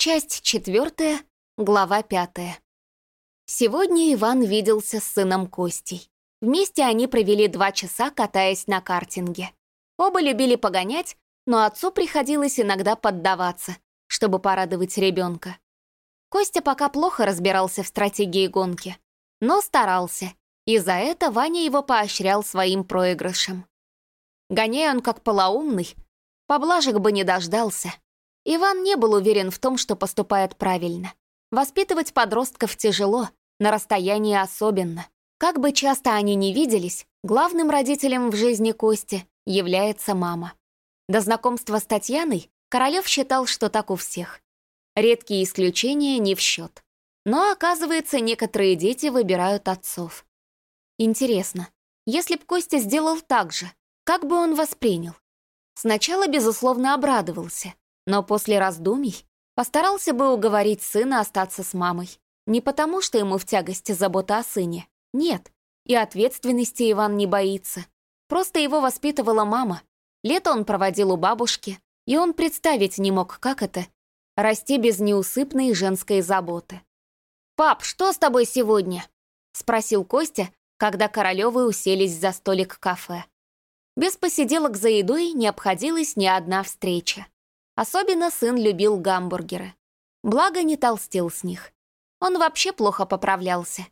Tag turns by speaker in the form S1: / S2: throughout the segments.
S1: Часть четвертая, глава пятая. Сегодня Иван виделся с сыном Костей. Вместе они провели два часа, катаясь на картинге. Оба любили погонять, но отцу приходилось иногда поддаваться, чтобы порадовать ребенка. Костя пока плохо разбирался в стратегии гонки, но старался, и за это Ваня его поощрял своим проигрышем. Гоняя он как полоумный, поблажек бы не дождался. Иван не был уверен в том, что поступает правильно. Воспитывать подростков тяжело, на расстоянии особенно. Как бы часто они ни виделись, главным родителем в жизни Кости является мама. До знакомства с Татьяной Королёв считал, что так у всех. Редкие исключения не в счет. Но, оказывается, некоторые дети выбирают отцов. Интересно, если б Костя сделал так же, как бы он воспринял? Сначала, безусловно, обрадовался, но после раздумий постарался бы уговорить сына остаться с мамой. Не потому, что ему в тягости забота о сыне. Нет. И ответственности Иван не боится. Просто его воспитывала мама. Лето он проводил у бабушки, и он представить не мог, как это — расти без неусыпной женской заботы. «Пап, что с тобой сегодня?» — спросил Костя, когда Королёвы уселись за столик кафе. Без посиделок за едой не обходилась ни одна встреча. Особенно сын любил гамбургеры. Благо не толстел с них. Он вообще плохо поправлялся.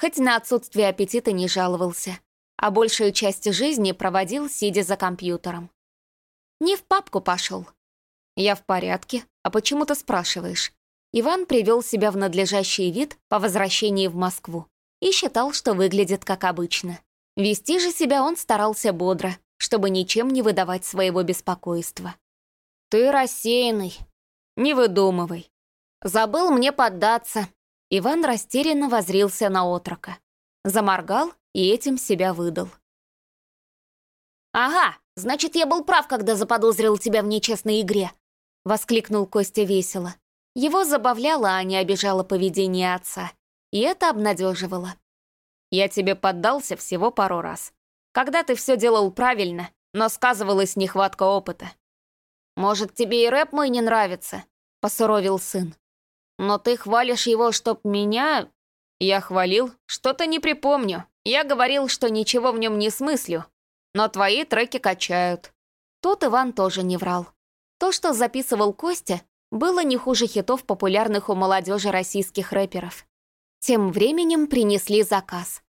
S1: Хоть на отсутствие аппетита не жаловался, а большую часть жизни проводил, сидя за компьютером. Не в папку пошел. Я в порядке, а почему ты спрашиваешь? Иван привел себя в надлежащий вид по возвращении в Москву и считал, что выглядит как обычно. Вести же себя он старался бодро, чтобы ничем не выдавать своего беспокойства. «Ты рассеянный. Не выдумывай. Забыл мне поддаться». Иван растерянно возрился на отрока. Заморгал и этим себя выдал. «Ага, значит, я был прав, когда заподозрил тебя в нечестной игре», — воскликнул Костя весело. Его забавляло, а не обижало поведение отца, и это обнадеживало. «Я тебе поддался всего пару раз. Когда ты все делал правильно, но сказывалась нехватка опыта. «Может, тебе и рэп мой не нравится?» — посуровил сын. «Но ты хвалишь его, чтоб меня...» «Я хвалил? Что-то не припомню. Я говорил, что ничего в нем не смыслю. Но твои треки качают». Тут Иван тоже не врал. То, что записывал Костя, было не хуже хитов популярных у молодежи российских рэперов. Тем временем принесли заказ.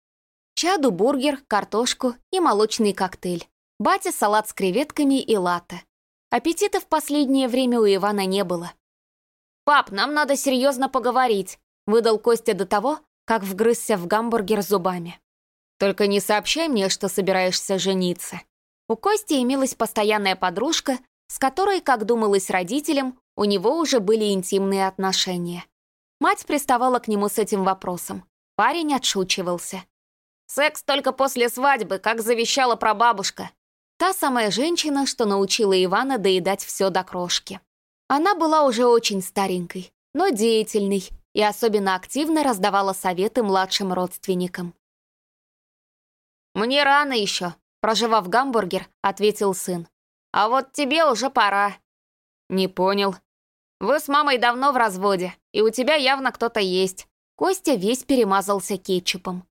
S1: Чаду бургер, картошку и молочный коктейль. Батя салат с креветками и латте. Аппетита в последнее время у Ивана не было. «Пап, нам надо серьезно поговорить», — выдал Костя до того, как вгрызся в гамбургер зубами. «Только не сообщай мне, что собираешься жениться». У Кости имелась постоянная подружка, с которой, как думалось родителям, у него уже были интимные отношения. Мать приставала к нему с этим вопросом. Парень отшучивался. «Секс только после свадьбы, как завещала прабабушка. Та самая женщина, что научила Ивана доедать все до крошки. Она была уже очень старенькой, но деятельной и особенно активно раздавала советы младшим родственникам. «Мне рано еще», — проживав гамбургер, ответил сын. «А вот тебе уже пора». «Не понял». «Вы с мамой давно в разводе, и у тебя явно кто-то есть». Костя весь перемазался кетчупом.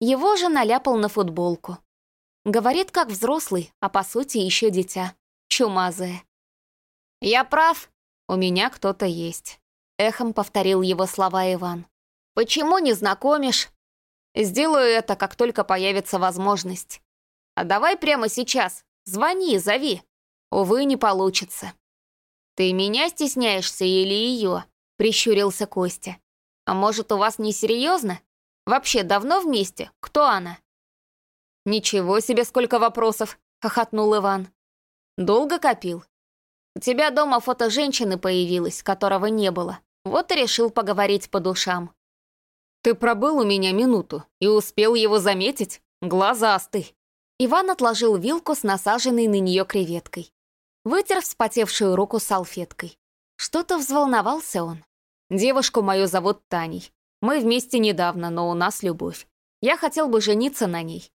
S1: Его же наляпал на футболку. Говорит, как взрослый, а по сути еще дитя. Чумазая. «Я прав. У меня кто-то есть», — эхом повторил его слова Иван. «Почему не знакомишь?» «Сделаю это, как только появится возможность. А давай прямо сейчас. Звони, зови. Увы, не получится». «Ты меня стесняешься или ее?» — прищурился Костя. «А может, у вас несерьезно? Вообще давно вместе? Кто она?» «Ничего себе, сколько вопросов!» — хохотнул Иван. «Долго копил?» «У тебя дома фото женщины появилось, которого не было. Вот и решил поговорить по душам». «Ты пробыл у меня минуту и успел его заметить? Глазастый!» Иван отложил вилку с насаженной на нее креветкой. Вытер вспотевшую руку салфеткой. Что-то взволновался он. «Девушку мою зовут Таней. Мы вместе недавно, но у нас любовь. Я хотел бы жениться на ней.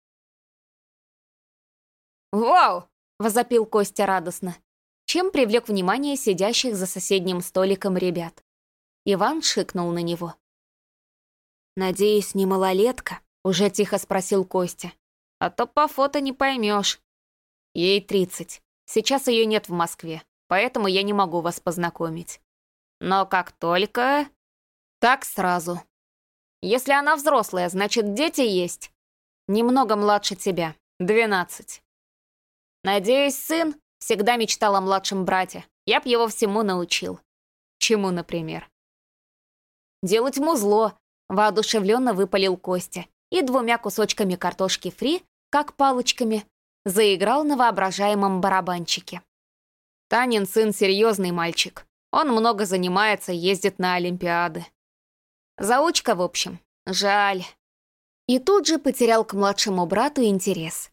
S1: «Вау!» — возопил Костя радостно, чем привлек внимание сидящих за соседним столиком ребят. Иван шикнул на него. «Надеюсь, не малолетка?» — уже тихо спросил Костя. «А то по фото не поймешь. Ей тридцать. Сейчас ее нет в Москве, поэтому я не могу вас познакомить. Но как только... Так сразу. Если она взрослая, значит, дети есть. Немного младше тебя, двенадцать. Надеюсь, сын всегда мечтал о младшем брате. Я б его всему научил. Чему, например? Делать музло, воодушевленно выпалил Костя и двумя кусочками картошки фри, как палочками, заиграл на воображаемом барабанчике. Танин сын серьезный мальчик. Он много занимается, ездит на Олимпиады. Заучка, в общем. Жаль. И тут же потерял к младшему брату интерес.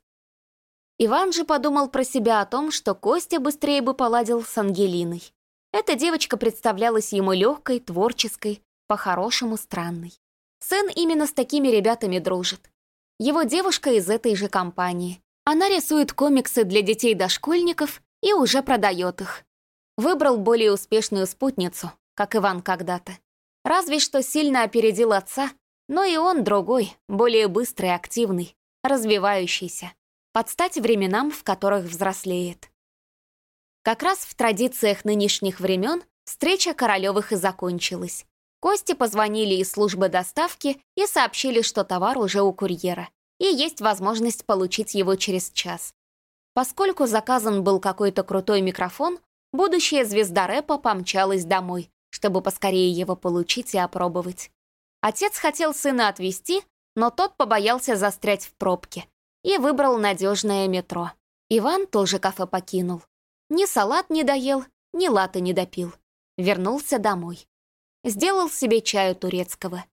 S1: Иван же подумал про себя о том, что Костя быстрее бы поладил с Ангелиной. Эта девочка представлялась ему легкой, творческой, по-хорошему странной. Сын именно с такими ребятами дружит. Его девушка из этой же компании. Она рисует комиксы для детей-дошкольников и уже продает их. Выбрал более успешную спутницу, как Иван когда-то. Разве что сильно опередил отца, но и он другой, более быстрый, активный, развивающийся. Под стать временам, в которых взрослеет. Как раз в традициях нынешних времен встреча Королевых и закончилась. Кости позвонили из службы доставки и сообщили, что товар уже у курьера, и есть возможность получить его через час. Поскольку заказан был какой-то крутой микрофон, будущая звезда рэпа помчалась домой, чтобы поскорее его получить и опробовать. Отец хотел сына отвезти, но тот побоялся застрять в пробке и выбрал надежное метро. Иван тоже кафе покинул. Ни салат не доел, ни латы не допил. Вернулся домой. Сделал себе чаю турецкого.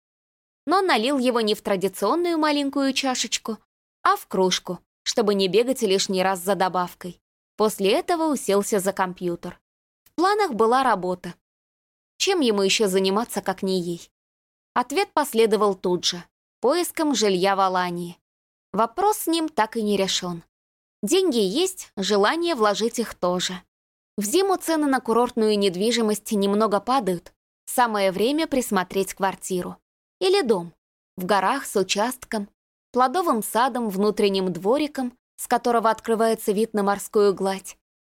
S1: Но налил его не в традиционную маленькую чашечку, а в кружку, чтобы не бегать лишний раз за добавкой. После этого уселся за компьютер. В планах была работа. Чем ему еще заниматься, как не ей? Ответ последовал тут же. Поиском жилья в Алании. Вопрос с ним так и не решен. Деньги есть, желание вложить их тоже. В зиму цены на курортную недвижимость немного падают. Самое время присмотреть квартиру. Или дом. В горах с участком, плодовым садом, внутренним двориком, с которого открывается вид на морскую гладь.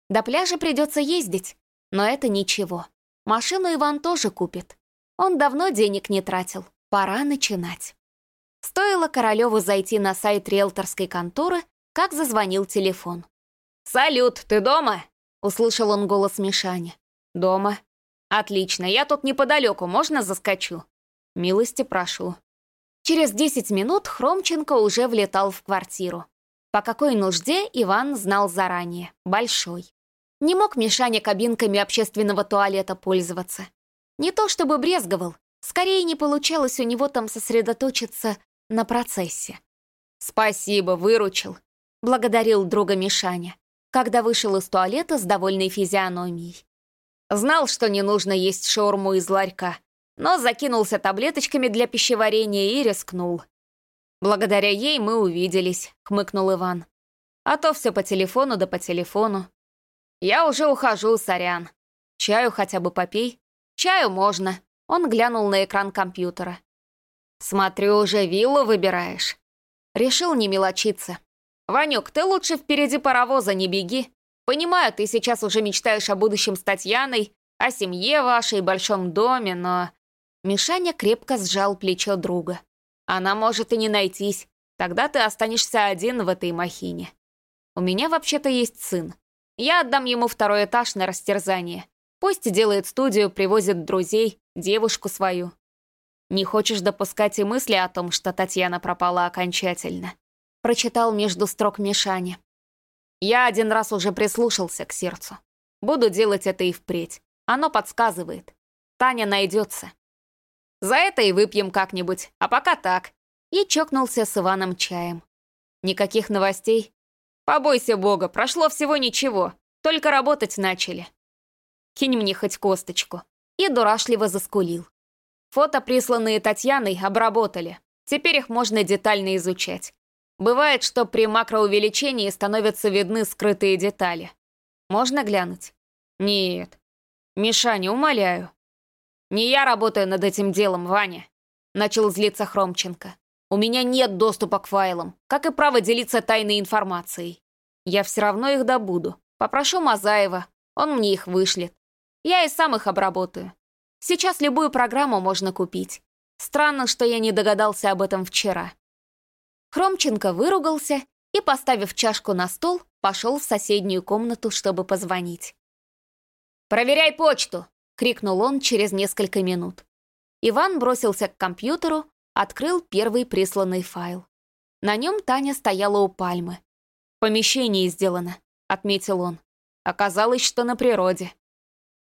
S1: До пляжа придется ездить, но это ничего. Машину Иван тоже купит. Он давно денег не тратил. Пора начинать. Стоило Королеву зайти на сайт риэлторской конторы, как зазвонил телефон. «Салют, ты дома?» — услышал он голос Мишани. «Дома». «Отлично, я тут неподалеку, можно заскочу?» «Милости прошу». Через 10 минут Хромченко уже влетал в квартиру. По какой нужде Иван знал заранее, большой. Не мог Мишаня кабинками общественного туалета пользоваться. Не то чтобы брезговал, скорее не получалось у него там сосредоточиться на процессе. «Спасибо, выручил», — благодарил друга Мишаня, когда вышел из туалета с довольной физиономией. Знал, что не нужно есть шаурму из ларька, но закинулся таблеточками для пищеварения и рискнул. «Благодаря ей мы увиделись», — хмыкнул Иван. «А то все по телефону да по телефону». «Я уже ухожу, сорян. Чаю хотя бы попей». «Чаю можно». Он глянул на экран компьютера. «Смотрю, уже виллу выбираешь». Решил не мелочиться. «Ванек, ты лучше впереди паровоза не беги. Понимаю, ты сейчас уже мечтаешь о будущем с Татьяной, о семье вашей, большом доме, но...» Мишаня крепко сжал плечо друга. «Она может и не найтись. Тогда ты останешься один в этой махине. У меня вообще-то есть сын. Я отдам ему второй этаж на растерзание. Пусть делает студию, привозит друзей, девушку свою. Не хочешь допускать и мысли о том, что Татьяна пропала окончательно?» Прочитал между строк Мишаня. «Я один раз уже прислушался к сердцу. Буду делать это и впредь. Оно подсказывает. Таня найдется. За это и выпьем как-нибудь, а пока так». И чокнулся с Иваном чаем. «Никаких новостей?» «Побойся Бога, прошло всего ничего. Только работать начали. Кинь мне хоть косточку». И дурашливо заскулил. Фото, присланные Татьяной, обработали. Теперь их можно детально изучать. Бывает, что при макроувеличении становятся видны скрытые детали. Можно глянуть? Нет. Мишаня, умоляю. «Не я работаю над этим делом, Ваня», — начал злиться Хромченко. «У меня нет доступа к файлам, как и право делиться тайной информацией. Я все равно их добуду. Попрошу Мазаева, он мне их вышлет. Я и сам их обработаю. Сейчас любую программу можно купить. Странно, что я не догадался об этом вчера». Хромченко выругался и, поставив чашку на стол, пошел в соседнюю комнату, чтобы позвонить. «Проверяй почту!» — крикнул он через несколько минут. Иван бросился к компьютеру, открыл первый присланный файл. На нем Таня стояла у пальмы. «Помещение сделано», — отметил он. Оказалось, что на природе.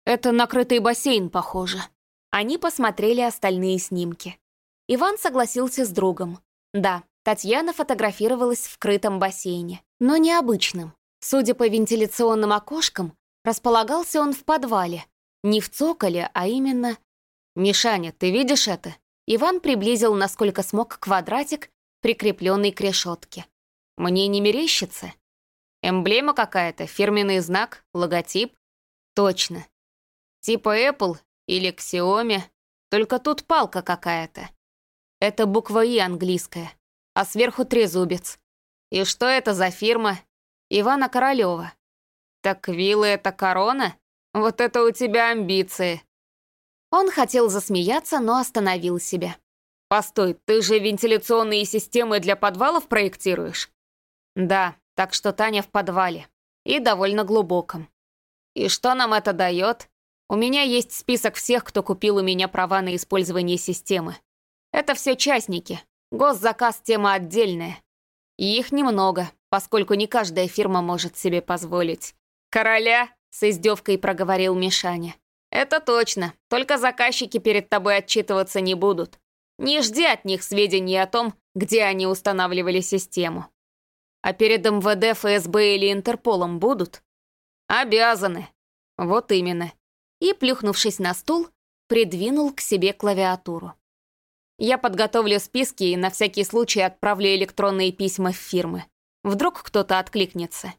S1: Это накрытый бассейн, похоже. Они посмотрели остальные снимки. Иван согласился с другом. Да, Татьяна фотографировалась в крытом бассейне, но необычным. Судя по вентиляционным окошкам, располагался он в подвале. Не в цоколе, а именно... «Мишаня, ты видишь это?» Иван приблизил, насколько смог, квадратик, прикрепленный к решетке. «Мне не мерещится?» «Эмблема какая-то, фирменный знак, логотип?» «Точно. Типа Apple или Xiaomi, только тут палка какая-то. Это буква «И» английская а сверху трезубец. И что это за фирма? Ивана Королева. Так вилла — это корона? Вот это у тебя амбиции. Он хотел засмеяться, но остановил себя. «Постой, ты же вентиляционные системы для подвалов проектируешь?» «Да, так что Таня в подвале. И довольно глубоком. И что нам это дает? У меня есть список всех, кто купил у меня права на использование системы. Это все частники, Госзаказ — тема отдельная. И их немного, поскольку не каждая фирма может себе позволить. «Короля?» — с издевкой проговорил Мишаня. «Это точно, только заказчики перед тобой отчитываться не будут. Не жди от них сведений о том, где они устанавливали систему. А перед МВД, ФСБ или Интерполом будут? Обязаны. Вот именно. И, плюхнувшись на стул, придвинул к себе клавиатуру. Я подготовлю списки и на всякий случай отправлю электронные письма в фирмы. Вдруг кто-то откликнется.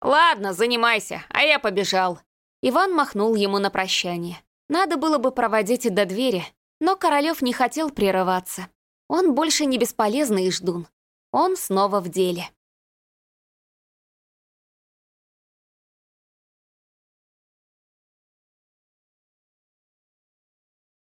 S1: «Ладно, занимайся, а я побежал». Иван махнул ему на прощание. Надо было бы проводить до двери, но Королёв не хотел прерываться. Он больше не бесполезный ждун. Он снова в деле.